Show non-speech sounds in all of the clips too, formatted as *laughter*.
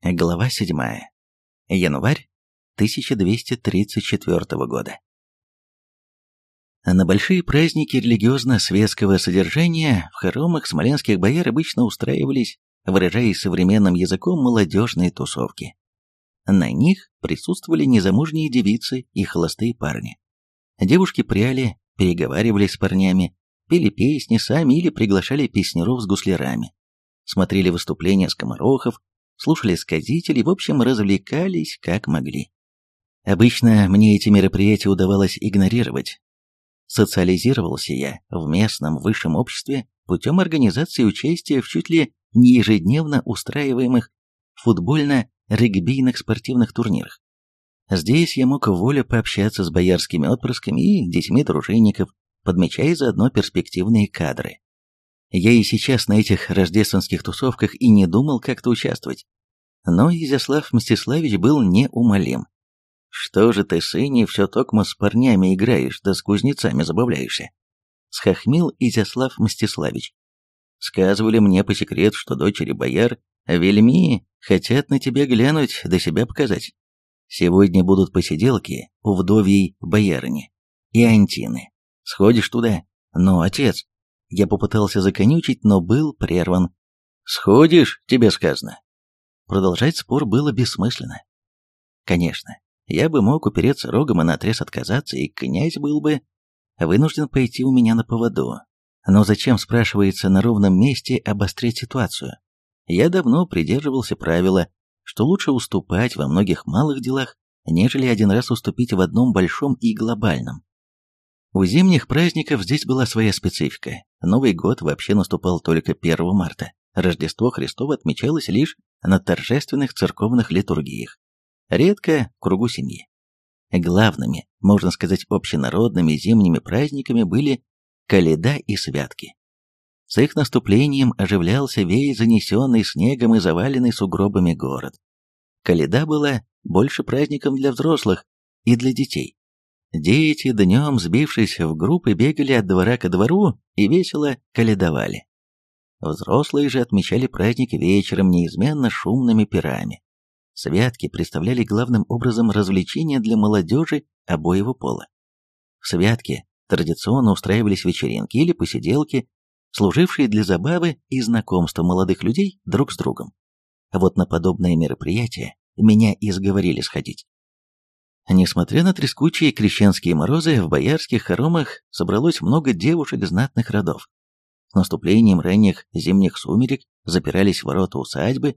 Глава 7. Январь 1234 года. На большие праздники религиозно-светского содержания в хоромах смоленских бояр обычно устраивались, выражаясь современным языком, молодежные тусовки. На них присутствовали незамужние девицы и холостые парни. Девушки пряли, переговаривались с парнями, пели песни сами или приглашали песняров с гуслярами, смотрели выступления скоморохов, слушали сказителей, в общем, развлекались как могли. Обычно мне эти мероприятия удавалось игнорировать. Социализировался я в местном высшем обществе путем организации участия в чуть ли не ежедневно устраиваемых футбольно-регбийных спортивных турнирах. Здесь я мог воле пообщаться с боярскими отпрысками и детьми дружинников, подмечая заодно перспективные кадры. Я и сейчас на этих рождественских тусовках и не думал как-то участвовать. Но Изяслав Мстиславич был неумолим. «Что же ты, сыне, все токмо с парнями играешь, да с кузнецами забавляешься?» Схохмил Изяслав Мстиславич. «Сказывали мне по секрету, что дочери бояр вельми хотят на тебя глянуть, да себя показать. Сегодня будут посиделки у вдовьей боярыни и Антины. Сходишь туда? Ну, отец, я попытался законючить, но был прерван. «Сходишь, тебе сказано». Продолжать спор было бессмысленно. Конечно, я бы мог упереться рогом и наотрез отказаться, и князь был бы вынужден пойти у меня на поводу. Но зачем, спрашивается, на ровном месте обострять ситуацию? Я давно придерживался правила, что лучше уступать во многих малых делах, нежели один раз уступить в одном большом и глобальном. У зимних праздников здесь была своя специфика. Новый год вообще наступал только 1 марта. Рождество Христово отмечалось лишь на торжественных церковных литургиях, редко в кругу семьи. Главными, можно сказать, общенародными зимними праздниками были Каледа и Святки. С их наступлением оживлялся весь занесенный снегом и заваленный сугробами город. Каледа была больше праздником для взрослых и для детей. Дети, днем сбившись в группы, бегали от двора ко двору и весело каледовали. Взрослые же отмечали праздник вечером неизменно шумными пирами. Святки представляли главным образом развлечения для молодежи обоего пола. В святке традиционно устраивались вечеринки или посиделки, служившие для забавы и знакомства молодых людей друг с другом. Вот на подобные мероприятия меня и сговорили сходить. Несмотря на трескучие крещенские морозы, в боярских хоромах собралось много девушек знатных родов. Наступлением ранних зимних сумерек запирались ворота усадьбы,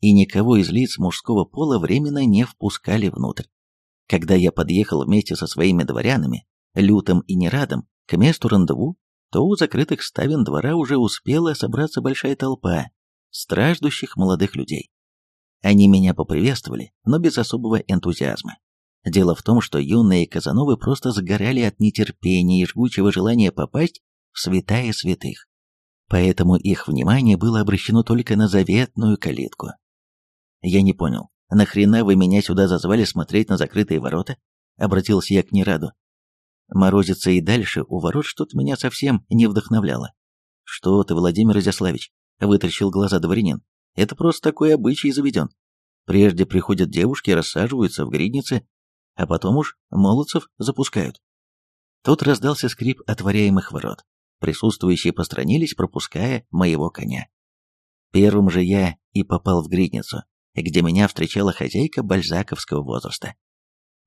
и никого из лиц мужского пола временно не впускали внутрь. Когда я подъехал вместе со своими дворянами, лютым и нерадом, к месту рандеву, то у закрытых ставен двора уже успела собраться большая толпа страждущих молодых людей. Они меня поприветствовали, но без особого энтузиазма. Дело в том, что юные Казановы просто загорали от нетерпения и жгучего желания попасть святая святых. Поэтому их внимание было обращено только на заветную калитку. Я не понял, нахрена вы меня сюда зазвали смотреть на закрытые ворота? Обратился я к Нераду. Морозиться и дальше у ворот что-то меня совсем не вдохновляло. Что ты, Владимир Изяславич, вытращил глаза дворянин. Это просто такой обычай заведен. Прежде приходят девушки, рассаживаются в гриднице, а потом уж молодцев запускают. Тут раздался скрип отворяемых ворот. Присутствующие постранились, пропуская моего коня. Первым же я и попал в гридницу, где меня встречала хозяйка бальзаковского возраста.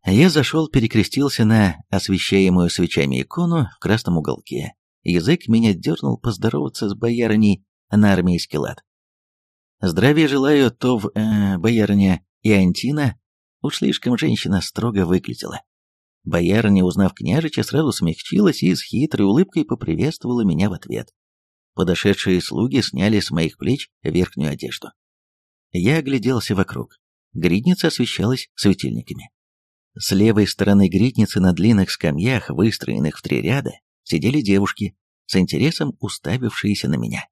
Я зашел, перекрестился на освещаемую свечами икону в красном уголке. Язык меня дернул поздороваться с боярыней на армейский лад. Здравия желаю, то в э, боярыня Иантина Уж слишком женщина строго выглядела. Боярыня, узнав княжича, сразу смягчилась и с хитрой улыбкой поприветствовала меня в ответ. Подошедшие слуги сняли с моих плеч верхнюю одежду. Я огляделся вокруг. Гридница освещалась светильниками. С левой стороны гридницы на длинных скамьях, выстроенных в три ряда, сидели девушки, с интересом уставившиеся на меня.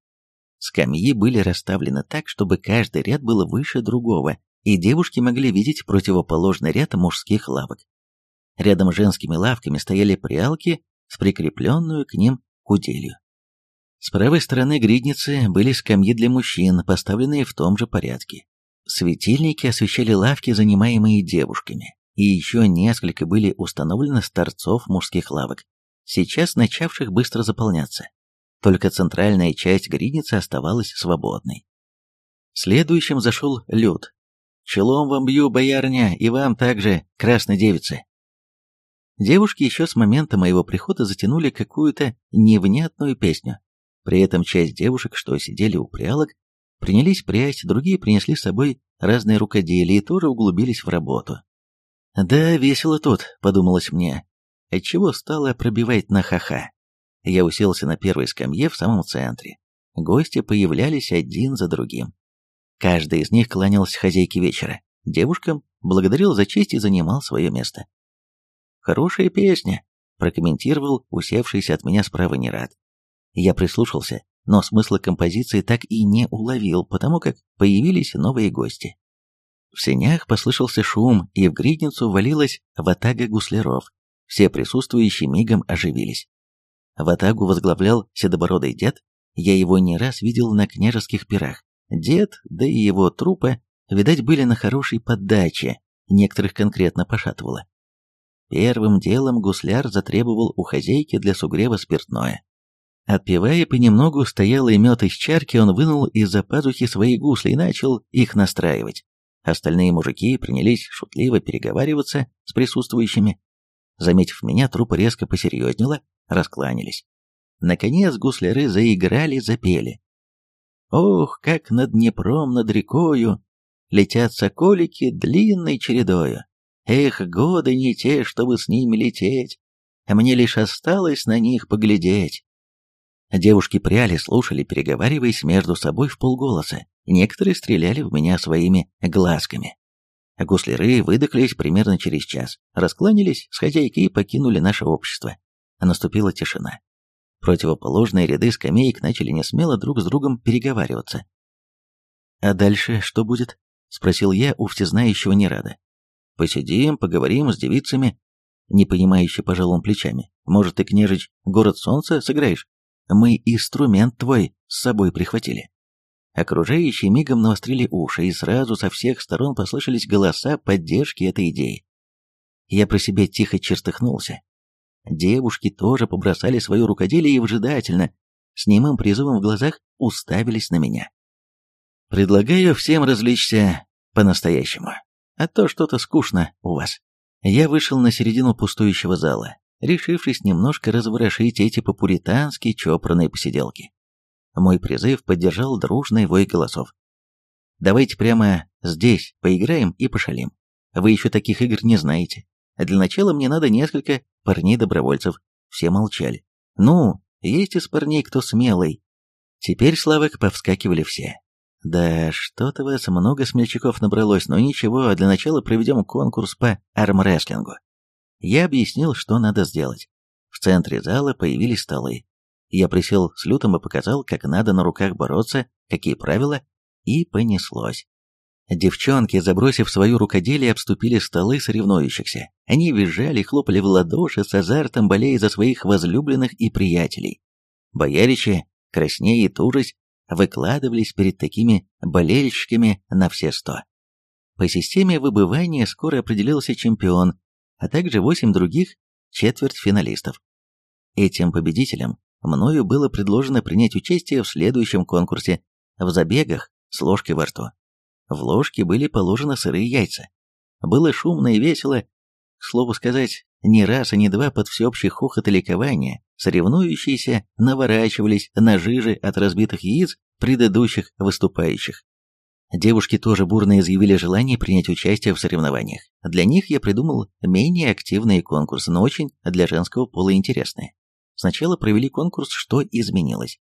Скамьи были расставлены так, чтобы каждый ряд был выше другого, и девушки могли видеть противоположный ряд мужских лавок. Рядом с женскими лавками стояли прялки с прикрепленную к ним куделью. С правой стороны гридницы были скамьи для мужчин, поставленные в том же порядке. Светильники освещали лавки, занимаемые девушками, и еще несколько были установлены с торцов мужских лавок, сейчас начавших быстро заполняться. Только центральная часть гридницы оставалась свободной. Следующим зашел Люд. «Челом вам бью, боярня, и вам также, красной девицы!» Девушки еще с момента моего прихода затянули какую-то невнятную песню. При этом часть девушек, что сидели у прялок, принялись прясть, другие принесли с собой разные рукоделия и тоже углубились в работу. «Да, весело тут», — подумалось мне, отчего стало пробивать на ха-ха. Я уселся на первой скамье в самом центре. Гости появлялись один за другим. Каждый из них кланялся хозяйке вечера. Девушкам благодарил за честь и занимал свое место. «Хорошая песня», — прокомментировал усевшийся от меня справа Нерад. Я прислушался, но смысла композиции так и не уловил, потому как появились новые гости. В сенях послышался шум, и в гридницу валилась ватага гусляров. Все присутствующие мигом оживились. Ватагу возглавлял седобородый дед, я его не раз видел на княжеских пирах. Дед, да и его трупы, видать, были на хорошей поддаче, некоторых конкретно пошатывало. Первым делом гусляр затребовал у хозяйки для сугрева спиртное. Отпивая понемногу стоялый мед из чарки, он вынул из-за пазухи свои гусли и начал их настраивать. Остальные мужики принялись шутливо переговариваться с присутствующими. Заметив меня, трупа резко посерьезнела, раскланялись. Наконец гусляры заиграли, запели. Ох, как над Днепром, над рекою Летят соколики длинной чередою. Эх, годы не те, чтобы с ними лететь, Мне лишь осталось на них поглядеть. Девушки пряли, слушали, переговариваясь между собой в полголоса. Некоторые стреляли в меня своими глазками. Гусляры выдохлись примерно через час, раскланялись с хозяйкой и покинули наше общество. Наступила тишина. Противоположные ряды скамеек начали несмело друг с другом переговариваться. «А дальше что будет?» — спросил я у всезнающего Нерада. «Посидим, поговорим с девицами». Непонимающе пожал он плечами. «Может, ты, княжич, город солнца сыграешь?» мы инструмент твой с собой прихватили». Окружающие мигом навострили уши, и сразу со всех сторон послышались голоса поддержки этой идеи. Я про себя тихо чертыхнулся. Девушки тоже побросали свое рукоделие и вжидательно, с немым призывом в глазах, уставились на меня. «Предлагаю всем развлечься по-настоящему, а то что-то скучно у вас». Я вышел на середину пустующего зала решившись немножко разворошить эти по-пуритански чопорные посиделки. Мой призыв поддержал дружный вой голосов. «Давайте прямо здесь поиграем и пошалим. Вы еще таких игр не знаете. Для начала мне надо несколько парней-добровольцев». Все молчали. «Ну, есть из парней кто смелый». Теперь славок повскакивали все. «Да что-то вас много смельчаков набралось, но ничего, для начала проведем конкурс по армрестлингу». Я объяснил, что надо сделать. В центре зала появились столы. Я присел с лютом и показал, как надо на руках бороться, какие правила, и понеслось. Девчонки, забросив свою рукоделие, обступили столы соревнующихся. Они визжали, хлопали в ладоши с азартом, болея за своих возлюбленных и приятелей. Бояричи, краснея и тужась, выкладывались перед такими болельщиками на все сто. По системе выбывания скоро определился чемпион, а также восемь других четвертьфиналистов. Этим победителям мною было предложено принять участие в следующем конкурсе в забегах с ложкой во рту. В ложке были положены сырые яйца. Было шумно и весело. К слову сказать, ни раз и ни два под всеобщий хохот и ликование соревнующиеся наворачивались на жижи от разбитых яиц предыдущих выступающих. Девушки тоже бурно изъявили желание принять участие в соревнованиях. Для них я придумал менее активные конкурсы, но очень для женского пола интересные. Сначала провели конкурс «Что изменилось?».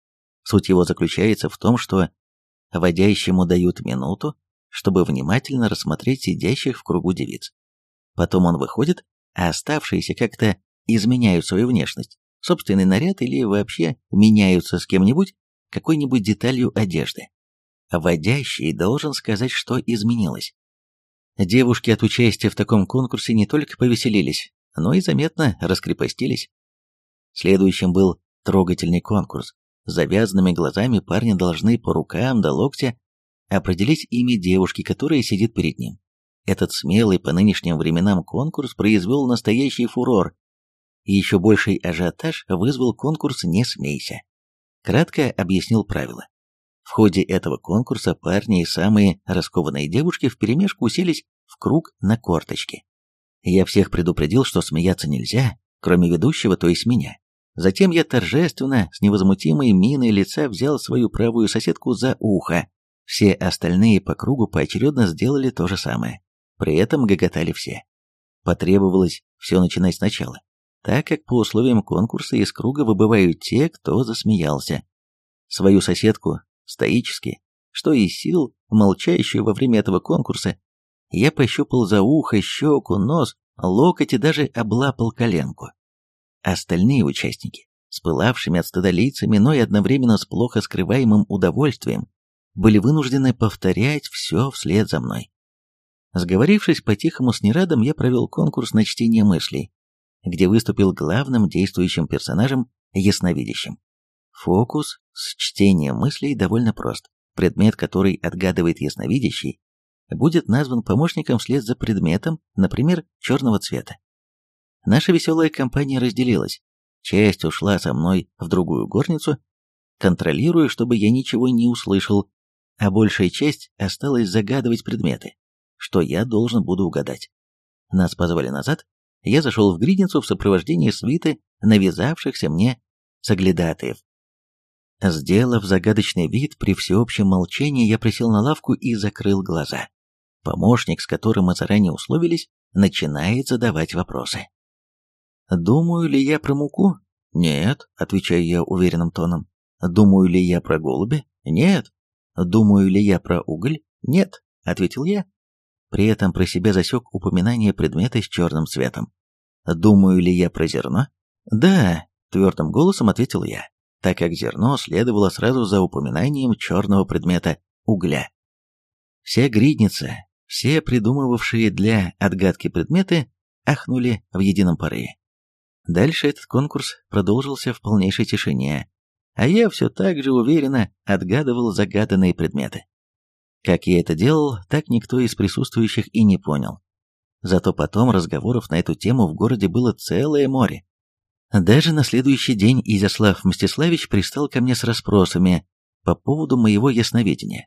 Суть его заключается в том, что водящему дают минуту, чтобы внимательно рассмотреть сидящих в кругу девиц. Потом он выходит, а оставшиеся как-то изменяют свою внешность, собственный наряд или вообще меняются с кем-нибудь, какой-нибудь деталью одежды. Водящий должен сказать, что изменилось. Девушки от участия в таком конкурсе не только повеселились, но и заметно раскрепостились. Следующим был трогательный конкурс. Завязанными глазами парни должны по рукам до локтя определить имя девушки, которая сидит перед ним. Этот смелый по нынешним временам конкурс произвел настоящий фурор. И еще больший ажиотаж вызвал конкурс «Не смейся». Кратко объяснил правила. В ходе этого конкурса парни и самые раскованные девушки вперемешку уселись в круг на корточки. Я всех предупредил, что смеяться нельзя, кроме ведущего, то есть меня. Затем я торжественно, с невозмутимой миной лица взял свою правую соседку за ухо. Все остальные по кругу поочередно сделали то же самое. При этом гоготали все. Потребовалось все начинать сначала, так как по условиям конкурса из круга выбывают те, кто засмеялся. Свою соседку, стоически, что из сил, молчащую во время этого конкурса, я пощупал за ухо, щеку, нос, локоть и даже облапал коленку. Остальные участники, с пылавшими от стыда лицами, но и одновременно с плохо скрываемым удовольствием, были вынуждены повторять все вслед за мной. Сговорившись по-тихому с Нерадом, я провел конкурс на чтение мыслей, где выступил главным действующим персонажем ясновидящим. Фокус с чтением мыслей довольно прост. Предмет, который отгадывает ясновидящий, будет назван помощником вслед за предметом, например, черного цвета. Наша веселая компания разделилась. Часть ушла со мной в другую горницу, контролируя, чтобы я ничего не услышал, а большая часть осталась загадывать предметы, что я должен буду угадать. Нас позвали назад, я зашел в гридницу в сопровождении свиты навязавшихся мне соглядатаев. Сделав загадочный вид, при всеобщем молчании я присел на лавку и закрыл глаза. Помощник, с которым мы заранее условились, начинает задавать вопросы. Думаю ли я про муку? Нет, отвечаю я уверенным тоном. Думаю ли я про голуби? Нет. Думаю ли я про уголь? Нет, ответил я. При этом про себя засек упоминание предмета с черным цветом. Думаю ли я про зерно? Да, твердым голосом ответил я, так как зерно следовало сразу за упоминанием черного предмета угля. Вся гридница, все придумывавшие для отгадки предметы, ахнули в едином порыве. Дальше этот конкурс продолжился в полнейшей тишине, а я все так же уверенно отгадывал загаданные предметы. Как я это делал, так никто из присутствующих и не понял. Зато потом разговоров на эту тему в городе было целое море. Даже на следующий день Изяслав Мстиславич пристал ко мне с расспросами по поводу моего ясновидения.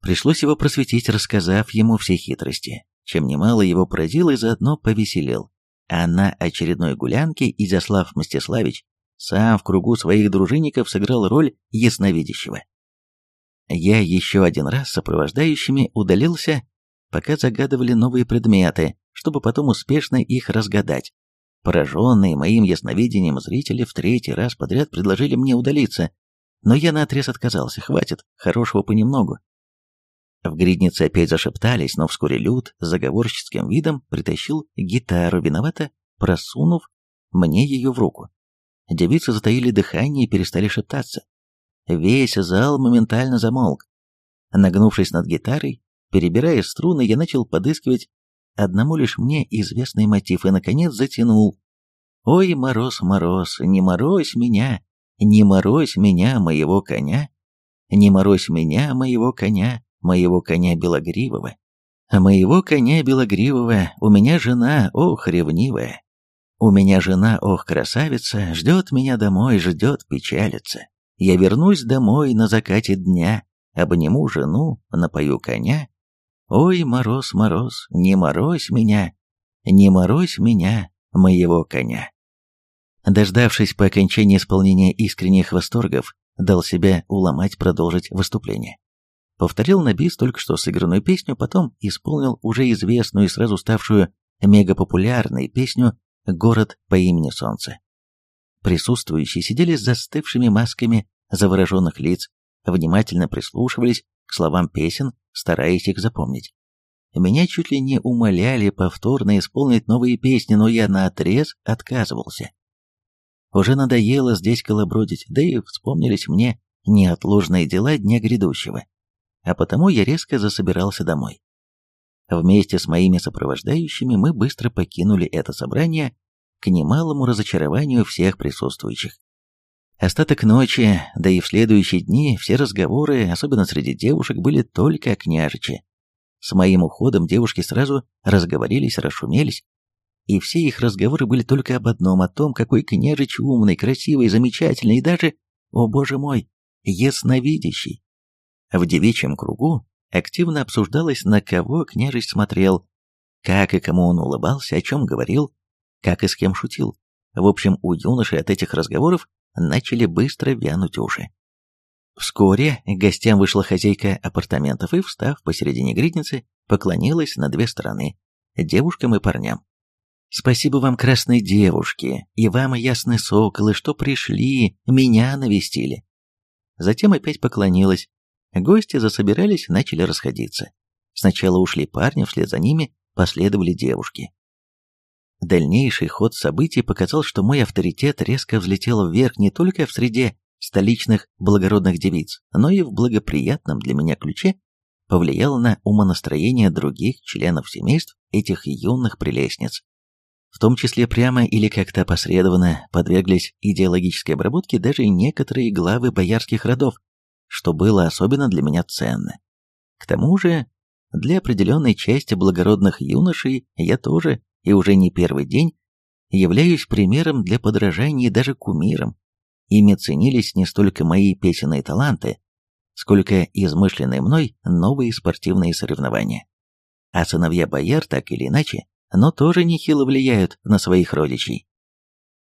Пришлось его просветить, рассказав ему все хитрости, чем немало его поразил и заодно повеселил а на очередной гулянке Изяслав Мстиславич сам в кругу своих дружинников сыграл роль ясновидящего. Я еще один раз сопровождающими удалился, пока загадывали новые предметы, чтобы потом успешно их разгадать. Пораженные моим ясновидением зрители в третий раз подряд предложили мне удалиться, но я наотрез отказался, хватит, хорошего понемногу. В гриднице опять зашептались, но вскоре Люд с заговорческим видом притащил гитару, виновато просунув мне ее в руку. Девицы затаили дыхание и перестали шептаться. Весь зал моментально замолк. Нагнувшись над гитарой, перебирая струны, я начал подыскивать одному лишь мне известный мотив и, наконец, затянул. «Ой, мороз, мороз, не морозь меня, не морозь меня, моего коня, не морозь меня, моего коня, моего коня белогривого. Моего коня белогривого у меня жена, ох, ревнивая. У меня жена, ох, красавица, ждет меня домой, ждет, печалится. Я вернусь домой на закате дня, обниму жену, напою коня. Ой, мороз, мороз, не морозь меня, не морозь меня, моего коня. Дождавшись по окончании исполнения искренних восторгов, дал себя уломать продолжить выступление. Повторил на бис только что сыгранную песню, потом исполнил уже известную и сразу ставшую мегапопулярной песню «Город по имени Солнце». Присутствующие сидели с застывшими масками завороженных лиц, внимательно прислушивались к словам песен, стараясь их запомнить. Меня чуть ли не умоляли повторно исполнить новые песни, но я наотрез отказывался. Уже надоело здесь колобродить, да и вспомнились мне неотложные дела дня грядущего а потому я резко засобирался домой. Вместе с моими сопровождающими мы быстро покинули это собрание к немалому разочарованию всех присутствующих. Остаток ночи, да и в следующие дни, все разговоры, особенно среди девушек, были только о княжиче. С моим уходом девушки сразу разговорились, расшумелись, и все их разговоры были только об одном, о том, какой княжич умный, красивый, замечательный и даже, о боже мой, ясновидящий. В девичьем кругу активно обсуждалось, на кого княжич смотрел, как и кому он улыбался, о чем говорил, как и с кем шутил. В общем, у юноши от этих разговоров начали быстро вянуть уши. Вскоре к гостям вышла хозяйка апартаментов и, встав посередине гридницы, поклонилась на две стороны – девушкам и парням. Спасибо вам, красные девушки, и вам, ясные соколы, что пришли, меня навестили. Затем опять поклонилась. Гости засобирались, начали расходиться. Сначала ушли парни, вслед за ними последовали девушки. Дальнейший ход событий показал, что мой авторитет резко взлетел вверх не только в среде столичных благородных девиц, но и в благоприятном для меня ключе повлиял на умонастроение других членов семейств этих юных прелестниц в том числе прямо или как-то опосредованно подверглись идеологической обработке даже некоторые главы боярских родов, что было особенно для меня ценно. К тому же, для определенной части благородных юношей я тоже, и уже не первый день, являюсь примером для подражания даже кумиром. Ими ценились не столько мои песенные таланты, сколько измышленные мной новые спортивные соревнования. А сыновья бояр так или иначе но тоже нехило влияют на своих родичей.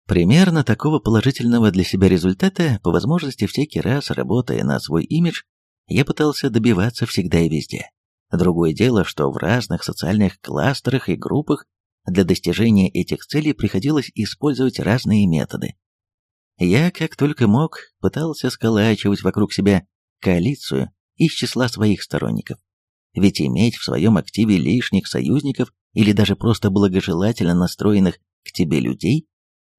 Примерно такого положительного для себя результата, по возможности всякий раз работая на свой имидж, я пытался добиваться всегда и везде. Другое дело, что в разных социальных кластерах и группах для достижения этих целей приходилось использовать разные методы. Я, как только мог, пытался сколачивать вокруг себя коалицию из числа своих сторонников. Ведь иметь в своем активе лишних союзников или даже просто благожелательно настроенных к тебе людей,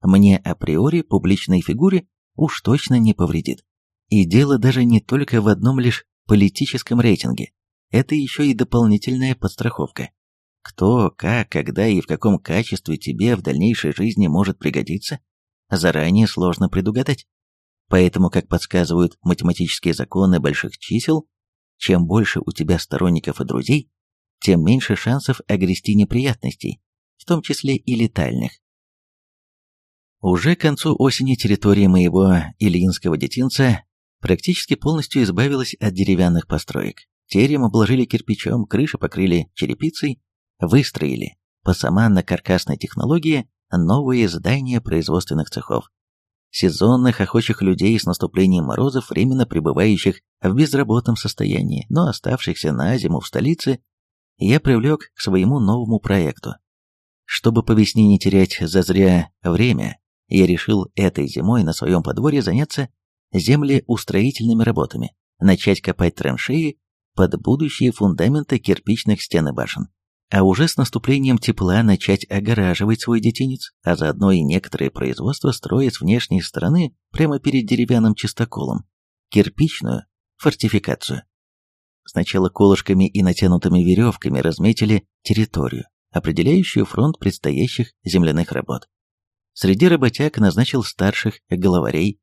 мне априори публичной фигуре уж точно не повредит. И дело даже не только в одном лишь политическом рейтинге. Это еще и дополнительная подстраховка. Кто, как, когда и в каком качестве тебе в дальнейшей жизни может пригодиться, заранее сложно предугадать. Поэтому, как подсказывают математические законы больших чисел, чем больше у тебя сторонников и друзей, тем меньше шансов огрести неприятностей, в том числе и летальных. Уже к концу осени территория моего Ильинского детинца практически полностью избавилась от деревянных построек. Терем обложили кирпичом, крыши покрыли черепицей, выстроили по саманно-каркасной технологии новые здания производственных цехов. Сезонных охочих людей с наступлением морозов, временно пребывающих в безработном состоянии, но оставшихся на зиму в столице, я привлек к своему новому проекту. Чтобы по весне не терять зазря время, я решил этой зимой на своем подворье заняться землеустроительными работами, начать копать траншеи под будущие фундаменты кирпичных стен и башен. А уже с наступлением тепла начать огораживать свой детинец, а заодно и некоторые производства строить с внешней стороны прямо перед деревянным чистоколом, кирпичную фортификацию. Сначала колышками и натянутыми веревками разметили территорию, определяющую фронт предстоящих земляных работ. Среди работяг назначил старших главарей,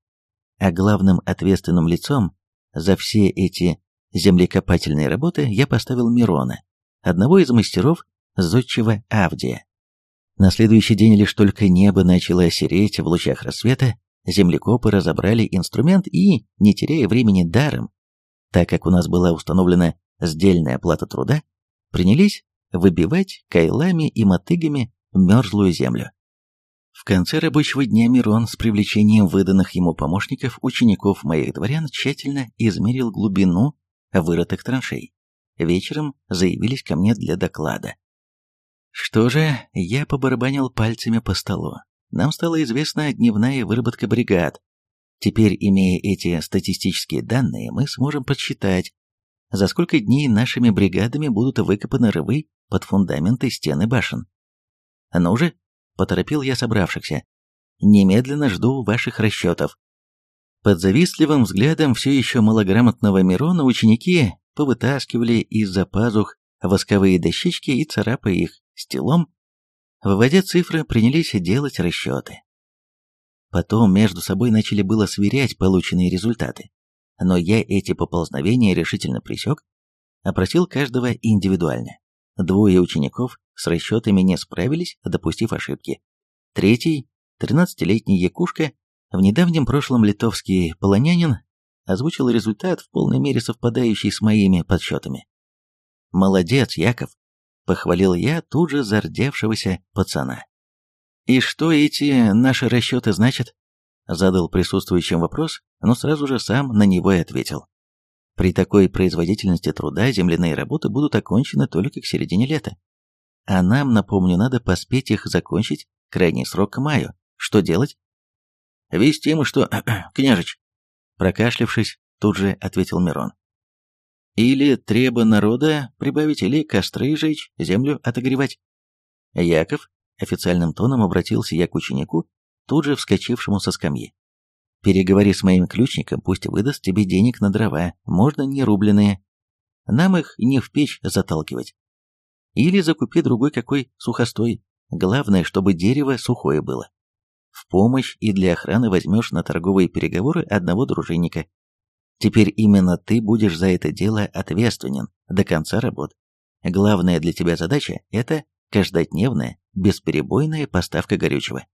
а главным ответственным лицом за все эти землекопательные работы я поставил Мирона, одного из мастеров зодчего Авдия. На следующий день лишь только небо начало сереть в лучах рассвета, землекопы разобрали инструмент и, не теряя времени даром, так как у нас была установлена сдельная оплата труда, принялись выбивать кайлами и мотыгами мерзлую землю. В конце рабочего дня Мирон с привлечением выданных ему помощников, учеников моих дворян, тщательно измерил глубину вырытых траншей. Вечером заявились ко мне для доклада. Что же, я побарабанил пальцами по столу. Нам стала известна дневная выработка бригад, Теперь, имея эти статистические данные, мы сможем подсчитать, за сколько дней нашими бригадами будут выкопаны рвы под фундаменты стены башен. Ну же, поторопил я собравшихся. Немедленно жду ваших расчетов. Под завистливым взглядом все еще малограмотного Мирона ученики повытаскивали из-за пазух восковые дощечки и, царапая их стилом, выводя цифры, принялись делать расчеты. Потом между собой начали было сверять полученные результаты. Но я эти поползновения решительно пресек, опросил каждого индивидуально. Двое учеников с расчетами не справились, допустив ошибки. Третий, 13-летний Якушка, в недавнем прошлом литовский полонянин, озвучил результат в полной мере совпадающий с моими подсчетами. «Молодец, Яков!» — похвалил я тут же зардевшегося пацана. «И что эти наши расчеты значат?» Задал присутствующим вопрос, но сразу же сам на него и ответил. При такой производительности труда земляные работы будут окончены только к середине лета. А нам, напомню, надо поспеть их закончить, крайний срок к маю. Что делать? Вестим, что, *clears throat* княжич, прокашлявшись, тут же ответил Мирон. Или треба народа прибавить, или костры жечь, землю отогревать. Яков официальным тоном обратился я к ученику, тут же вскочившему со скамьи. «Переговори с моим ключником, пусть выдаст тебе денег на дрова, можно не рубленые. Нам их не в печь заталкивать. Или закупи другой какой сухостой, главное, чтобы дерево сухое было. В помощь и для охраны возьмешь на торговые переговоры одного дружинника. Теперь именно ты будешь за это дело ответственен до конца работ. Главная для тебя задача – это каждодневная, бесперебойная поставка горючего.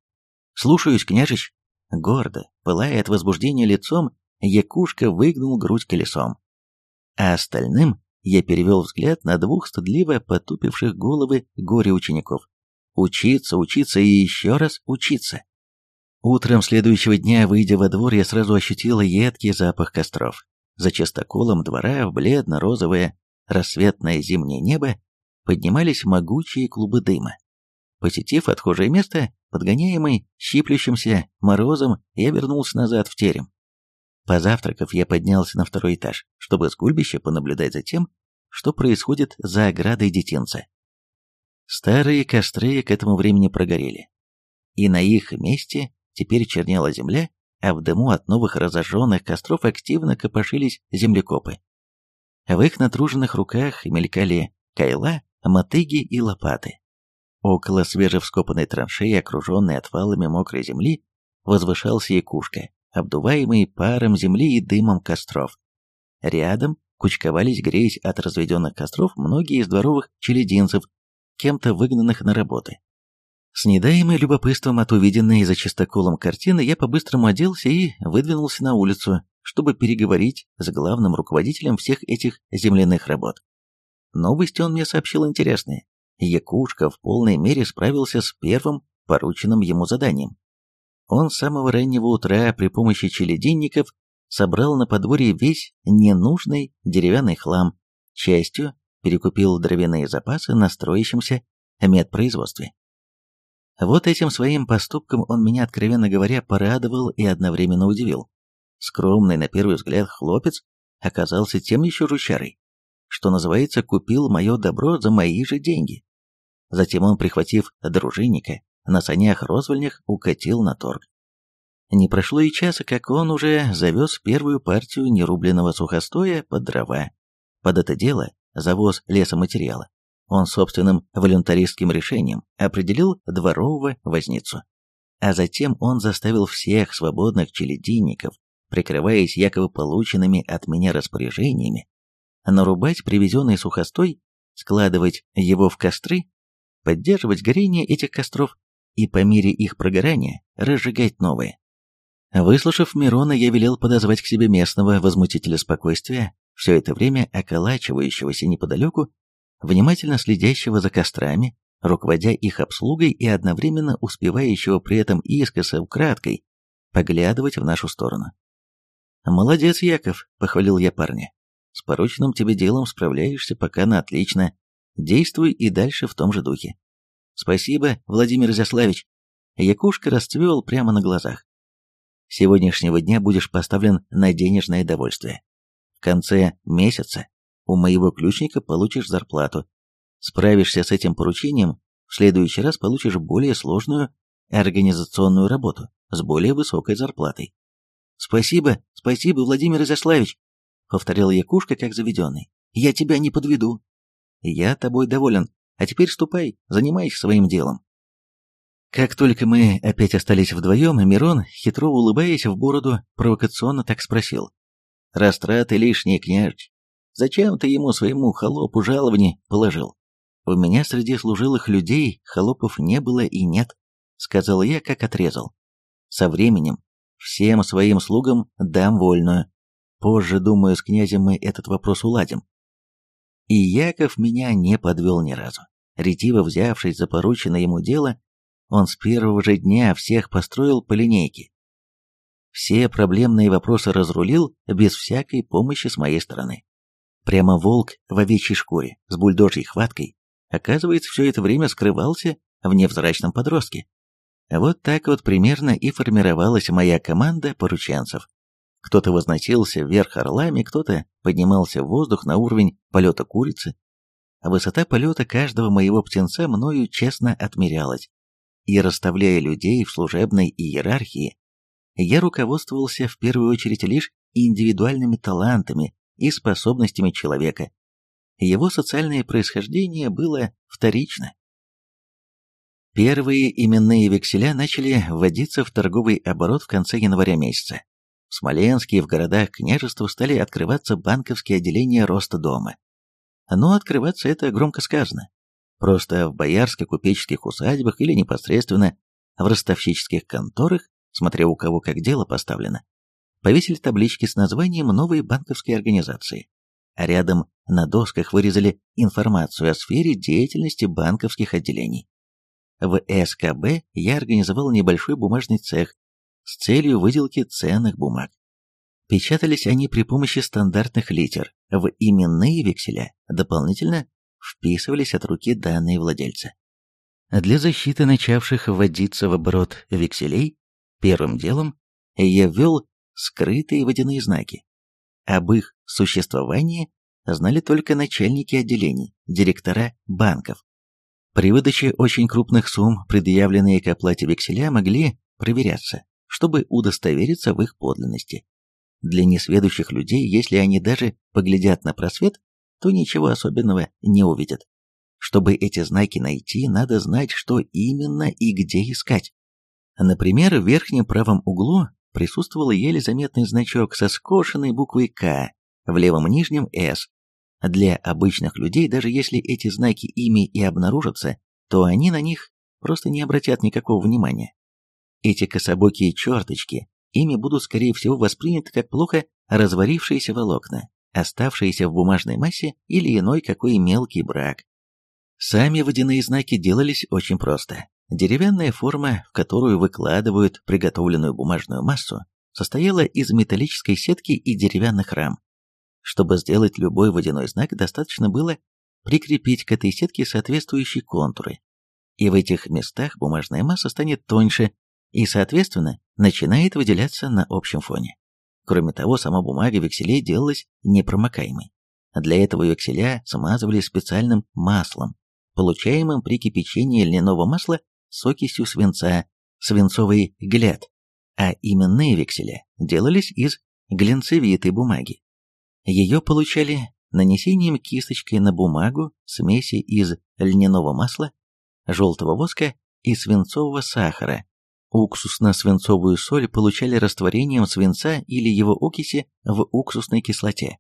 «Слушаюсь, княжич!» Гордо, пылая от возбуждения лицом, Якушка выгнул грудь колесом. А остальным я перевел взгляд на двух стыдливо потупивших головы горе-учеников. Учиться, учиться и еще раз учиться. Утром следующего дня, выйдя во двор, я сразу ощутила едкий запах костров. За частоколом двора в бледно-розовое рассветное зимнее небо поднимались могучие клубы дыма. Посетив отхожее место, подгоняемый щиплющимся морозом, я вернулся назад в терем. Позавтракав, я поднялся на второй этаж, чтобы с гульбища понаблюдать за тем, что происходит за оградой детинца. Старые костры к этому времени прогорели, и на их месте теперь чернела земля, а в дыму от новых разожженных костров активно копошились землекопы. В их натруженных руках мелькали кайла, мотыги и лопаты. Около свежевскопанной траншеи, окруженной отвалами мокрой земли, возвышался якушка, обдуваемый паром земли и дымом костров. Рядом кучковались, греясь от разведенных костров, многие из дворовых челединцев, кем-то выгнанных на работы. С недаемой любопытством от увиденной за чистоколом картины я по-быстрому оделся и выдвинулся на улицу, чтобы переговорить с главным руководителем всех этих земляных работ. Новости он мне сообщил интересные. Якушка в полной мере справился с первым порученным ему заданием. Он с самого раннего утра при помощи челединников собрал на подворье весь ненужный деревянный хлам, частью перекупил дровяные запасы на строящемся медпроизводстве. Вот этим своим поступком он меня, откровенно говоря, порадовал и одновременно удивил. Скромный, на первый взгляд, хлопец оказался тем еще жучарой, что называется, купил мое добро за мои же деньги. Затем он, прихватив дружинника, на санях-розвольнях укатил на торг. Не прошло и часа, как он уже завез первую партию нерубленного сухостоя под дрова. Под это дело завоз лесоматериала. Он собственным волюнтаристским решением определил дворового возницу. А затем он заставил всех свободных челединников, прикрываясь якобы полученными от меня распоряжениями, нарубать привезенный сухостой, складывать его в костры поддерживать горение этих костров и по мере их прогорания разжигать новые. Выслушав Мирона, я велел подозвать к себе местного возмутителя спокойствия, все это время околачивающегося неподалеку, внимательно следящего за кострами, руководя их обслугой и одновременно успевающего при этом искоса украдкой поглядывать в нашу сторону. «Молодец, Яков», — похвалил я парня. «С порученным тебе делом справляешься пока на отлично. Действуй и дальше в том же духе. Спасибо, Владимир Изяславич. Якушка расцвел прямо на глазах. Сегодняшнего дня будешь поставлен на денежное довольствие. В конце месяца у моего ключника получишь зарплату. Справишься с этим поручением, в следующий раз получишь более сложную организационную работу с более высокой зарплатой. «Спасибо, спасибо, Владимир Изяславич», — повторял Якушка как заведенный. «Я тебя не подведу». Я тобой доволен, а теперь ступай, занимайся своим делом. Как только мы опять остались вдвоем, Мирон, хитро улыбаясь в бороду, провокационно так спросил. «Растраты лишние, княжич. Зачем ты ему своему холопу жаловни положил? У меня среди служилых людей холопов не было и нет», — сказал я, как отрезал. «Со временем всем своим слугам дам вольную. Позже, думаю, с князем мы этот вопрос уладим». И Яков меня не подвел ни разу. Ретиво взявшись за порученное ему дело, он с первого же дня всех построил по линейке. Все проблемные вопросы разрулил без всякой помощи с моей стороны. Прямо волк в овечьей шкуре, с бульдожьей хваткой, оказывается, все это время скрывался в невзрачном подростке. Вот так вот примерно и формировалась моя команда порученцев. Кто-то возносился вверх орлами, кто-то поднимался в воздух на уровень полета курицы. А высота полета каждого моего птенца мною честно отмерялась и расставляя людей в служебной иерархии, я руководствовался в первую очередь лишь индивидуальными талантами и способностями человека. Его социальное происхождение было вторично. Первые именные векселя начали вводиться в торговый оборот в конце января месяца. В Смоленске и в городах княжества стали открываться банковские отделения роста дома. Но открываться это громко сказано. Просто в боярско-купеческих усадьбах или непосредственно в ростовщических конторах, смотря у кого как дело поставлено, повесили таблички с названием новой банковской организации, а рядом на досках вырезали информацию о сфере деятельности банковских отделений. В СКБ я организовал небольшой бумажный цех с целью выделки ценных бумаг. Печатались они при помощи стандартных литер в именные векселя, дополнительно вписывались от руки данные владельца. Для защиты начавших вводиться в оборот векселей, первым делом я ввел скрытые водяные знаки. Об их существовании знали только начальники отделений, директора банков. При выдаче очень крупных сумм предъявленные к оплате векселя могли проверяться, чтобы удостовериться в их подлинности. Для несведущих людей, если они даже поглядят на просвет, то ничего особенного не увидят. Чтобы эти знаки найти, надо знать, что именно и где искать. Например, в верхнем правом углу присутствовал еле заметный значок со скошенной буквой «К», в левом нижнем «С». Для обычных людей, даже если эти знаки ими и обнаружатся, то они на них просто не обратят никакого внимания. Эти кособокие черточки ими будут, скорее всего, восприняты как плохо разварившиеся волокна оставшиеся в бумажной массе или иной какой мелкий брак. Сами водяные знаки делались очень просто. Деревянная форма, в которую выкладывают приготовленную бумажную массу, состояла из металлической сетки и деревянных рам. Чтобы сделать любой водяной знак, достаточно было прикрепить к этой сетке соответствующие контуры. И в этих местах бумажная масса станет тоньше и, соответственно, начинает выделяться на общем фоне. Кроме того, сама бумага векселей делалась непромокаемой. Для этого векселя смазывали специальным маслом, получаемым при кипячении льняного масла с окисью свинца, свинцовый гляд, а именные векселя делались из глинцевитой бумаги. Ее получали нанесением кисточкой на бумагу смеси из льняного масла, желтого воска и свинцового сахара Уксусно-свинцовую соль получали растворением свинца или его окиси в уксусной кислоте,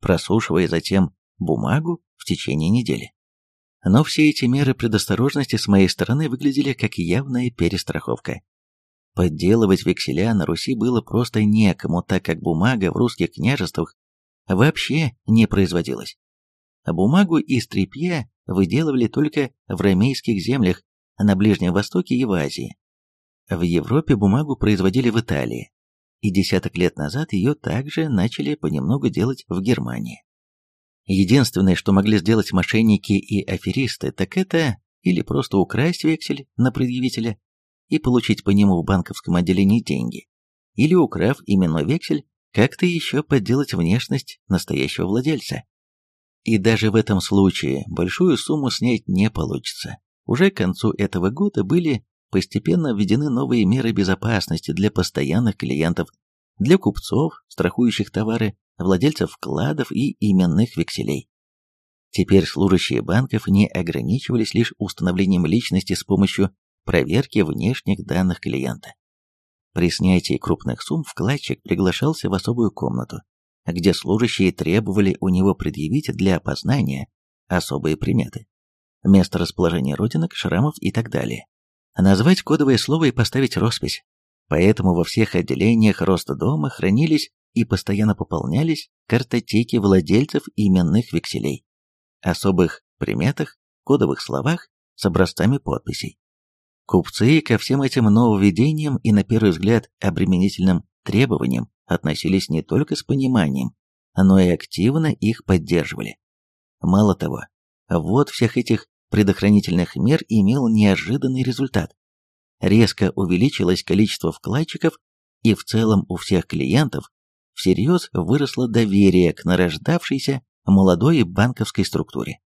просушивая затем бумагу в течение недели. Но все эти меры предосторожности с моей стороны выглядели как явная перестраховка. Подделывать векселя на Руси было просто некому, так как бумага в русских княжествах вообще не производилась. А бумагу из тряпья выделывали только в ромейских землях на Ближнем Востоке и в Азии. В Европе бумагу производили в Италии, и десяток лет назад ее также начали понемногу делать в Германии. Единственное, что могли сделать мошенники и аферисты, так это или просто украсть вексель на предъявителя и получить по нему в банковском отделении деньги, или, украв именной вексель, как-то еще подделать внешность настоящего владельца. И даже в этом случае большую сумму снять не получится. Уже к концу этого года были постепенно введены новые меры безопасности для постоянных клиентов, для купцов, страхующих товары, владельцев вкладов и именных векселей. Теперь служащие банков не ограничивались лишь установлением личности с помощью проверки внешних данных клиента. При снятии крупных сумм вкладчик приглашался в особую комнату, где служащие требовали у него предъявить для опознания особые приметы. Место расположения родинок, шрамов и так далее. Назвать кодовое слово и поставить роспись. Поэтому во всех отделениях роста дома хранились и постоянно пополнялись картотеки владельцев именных векселей, особых приметах, кодовых словах с образцами подписей. Купцы ко всем этим нововведениям и, на первый взгляд, обременительным требованиям относились не только с пониманием, но и активно их поддерживали. Мало того, вот всех этих предохранительных мер имел неожиданный результат. Резко увеличилось количество вкладчиков, и в целом у всех клиентов всерьез выросло доверие к нарождавшейся молодой банковской структуре.